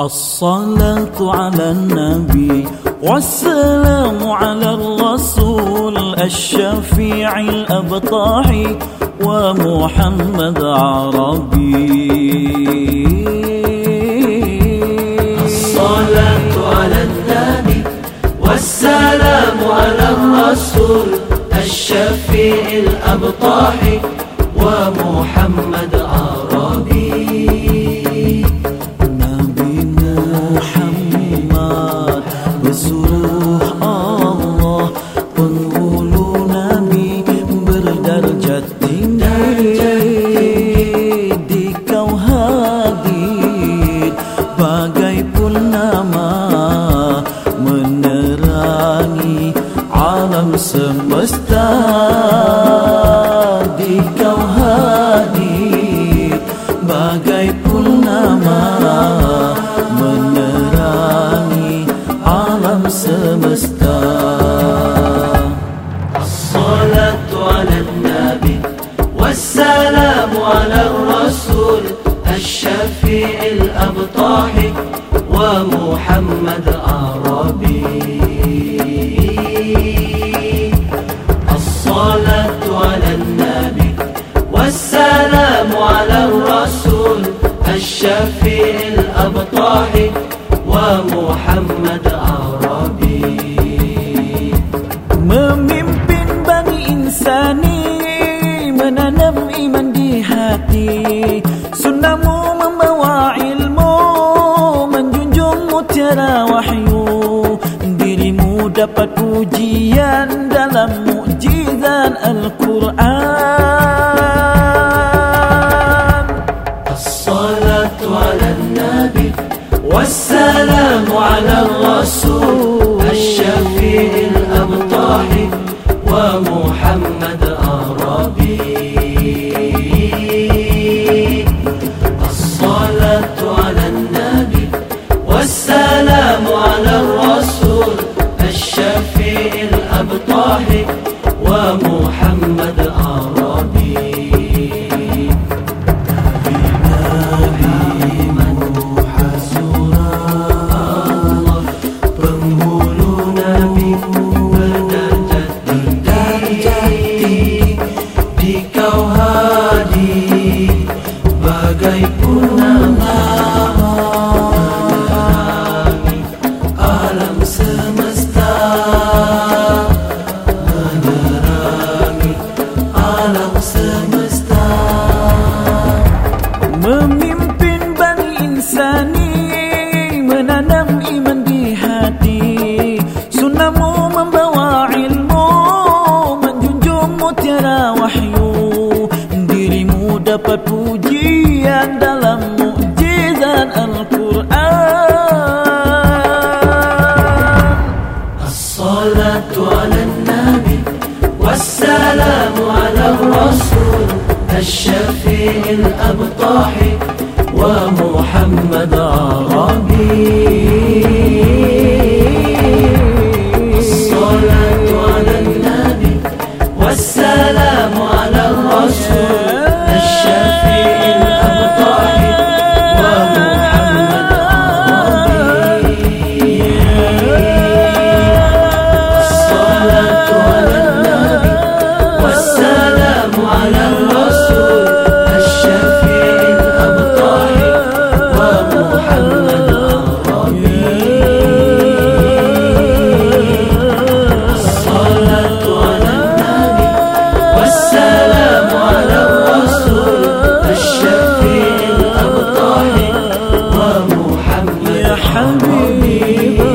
الصلاة على النبي والسلام على الرسول الشفيع الأبطاح ومحمد عربي. الصلاة على النبي والسلام على الرسول الشفيع الأبطاح ومحمد semesta alam Assalatu ala nabi wassalamu ala rasul الشفيع الأبطاح ومحمد عربي الشفيع الأبطاح Mutiara wahyu Dirimu dapat ujian Dalam mukjizat Al-Quran والسلام على الرسول الشفيع الأبطاح ومحمد عربي dapat pujian dalam mukjizat Al-Quran As-salatu ala nabi Wassalamu ala rasul الشفيع الأبطاح ومحمد عربي hungry.